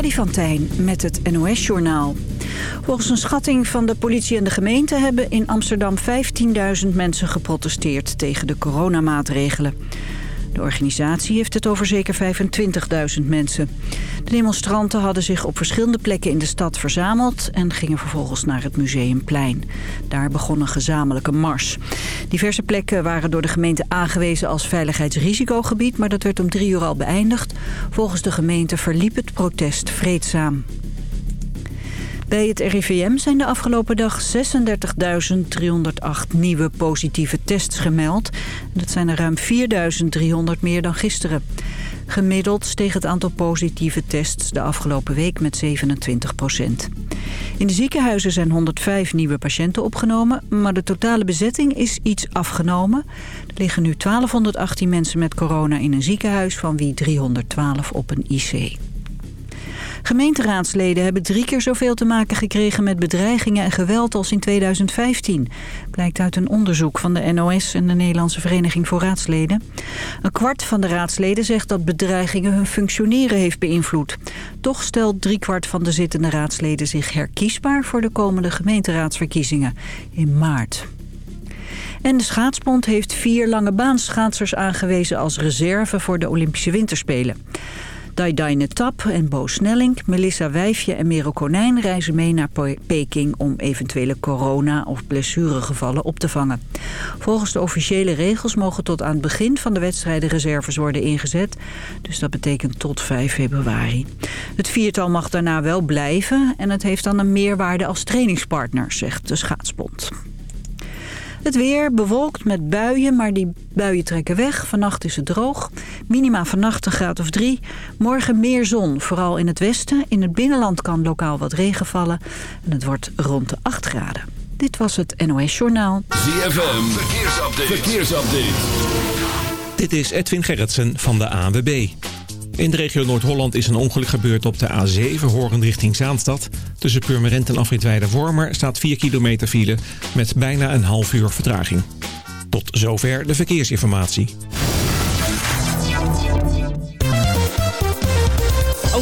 Freddy met het NOS-journaal. Volgens een schatting van de politie en de gemeente... hebben in Amsterdam 15.000 mensen geprotesteerd tegen de coronamaatregelen. De organisatie heeft het over zeker 25.000 mensen. De demonstranten hadden zich op verschillende plekken in de stad verzameld... en gingen vervolgens naar het Museumplein. Daar begon een gezamenlijke mars. Diverse plekken waren door de gemeente aangewezen als veiligheidsrisicogebied... maar dat werd om drie uur al beëindigd. Volgens de gemeente verliep het protest vreedzaam. Bij het RIVM zijn de afgelopen dag 36.308 nieuwe positieve tests gemeld. Dat zijn er ruim 4.300 meer dan gisteren. Gemiddeld steeg het aantal positieve tests de afgelopen week met 27 procent. In de ziekenhuizen zijn 105 nieuwe patiënten opgenomen, maar de totale bezetting is iets afgenomen. Er liggen nu 1218 mensen met corona in een ziekenhuis, van wie 312 op een IC. Gemeenteraadsleden hebben drie keer zoveel te maken gekregen met bedreigingen en geweld als in 2015. Blijkt uit een onderzoek van de NOS en de Nederlandse Vereniging voor Raadsleden. Een kwart van de raadsleden zegt dat bedreigingen hun functioneren heeft beïnvloed. Toch stelt driekwart van de zittende raadsleden zich herkiesbaar voor de komende gemeenteraadsverkiezingen in maart. En de schaatsbond heeft vier lange baanschaatsers aangewezen als reserve voor de Olympische Winterspelen. Daidaine Tap en Bo Snelling, Melissa Wijfje en Merel Konijn reizen mee naar Peking om eventuele corona- of blessuregevallen op te vangen. Volgens de officiële regels mogen tot aan het begin van de wedstrijden reserves worden ingezet. Dus dat betekent tot 5 februari. Het viertal mag daarna wel blijven en het heeft dan een meerwaarde als trainingspartner, zegt de schaatsbond. Het weer bewolkt met buien, maar die buien trekken weg. Vannacht is het droog. Minima vannacht een graad of drie. Morgen meer zon, vooral in het westen. In het binnenland kan lokaal wat regen vallen. En het wordt rond de 8 graden. Dit was het NOS Journaal. ZFM, verkeersupdate. verkeersupdate. Dit is Edwin Gerritsen van de ANWB. In de regio Noord-Holland is een ongeluk gebeurd op de A7 horend richting Zaanstad. Tussen Purmerend en Afritweide-Wormer staat 4 kilometer file met bijna een half uur vertraging. Tot zover de verkeersinformatie.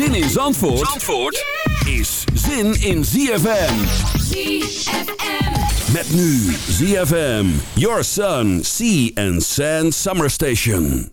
Zin in Zandvoort, Zandvoort is zin in ZFM. ZFM. Met nu ZFM, Your Sun, Sea and Sand Summer Station.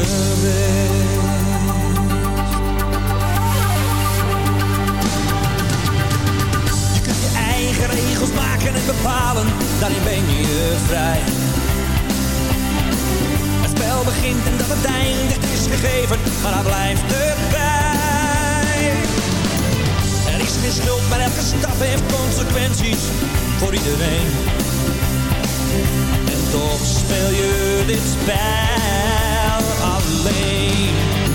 Je kunt je eigen regels maken en bepalen, daarin ben je vrij. Het spel begint en dat het eindigt is gegeven, maar dat blijft erbij. Er is geen schuld, maar elke stap heeft consequenties voor iedereen. En toch speel je dit spel. late.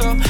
control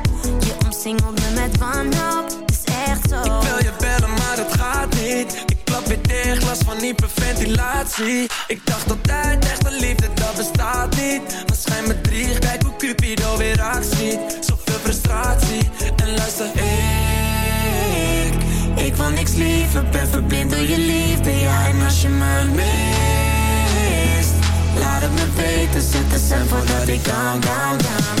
Singelt me met wanhoop, is echt zo. Ik wil je bellen, maar het gaat niet. Ik klap weer dicht, last van hyperventilatie Ik dacht dat jij echt een liefde, dat bestaat niet. Maar schijn me drie, kijk hoe Cupido weer actie. Zoveel frustratie, en luister Ik, ik wil niks liever, ben verblind door je liefde Ja, en als je me mist Laat het me weten, Zitten de voor dat ik down, down, down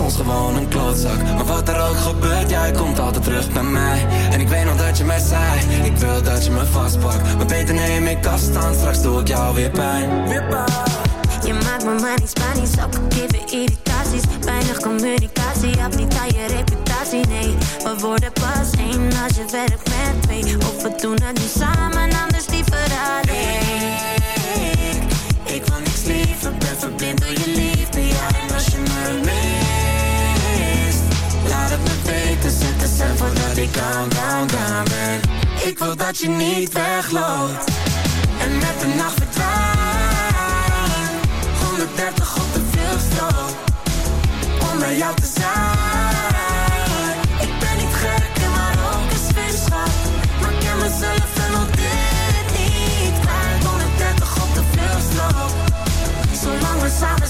soms gewoon een klootzak. Maar wat er ook gebeurt, jij komt altijd terug bij mij. En ik weet nog dat je mij zei Ik wil dat je me vastpakt. Maar beter neem ik afstand, straks doe ik jou weer pijn. Weer pijn. Je maakt me maar niet Spanisch, ook geven irritaties. Weinig communicatie, niet aan je reputatie, nee. We worden pas één als je werkt met twee. Of we doen het nu samen, anders liever alleen. Ik wil niks liever, ben verblind door je liefde ik down, wil dat je niet wegloopt En met de nacht verdwijnt. 130 op de vluchtstrook Om bij jou te zijn. Ik ben niet gek en maar ook een zwitserschap Maar ken mezelf en al dit niet kwijt 130 op de vluchtstrook. Zolang we samen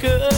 good.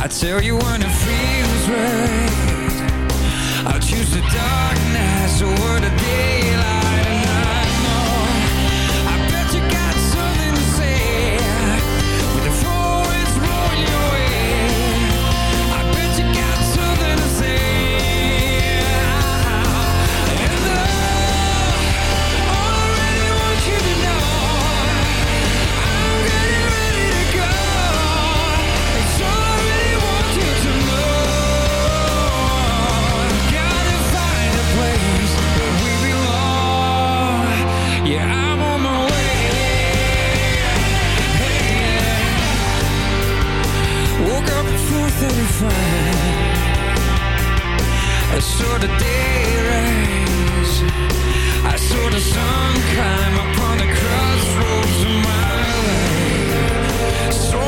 I tell you when it feels right. I'll choose the dark or over the daylight. I saw the day rise I saw the sun climb upon the crossroads of my life. So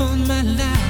on my life.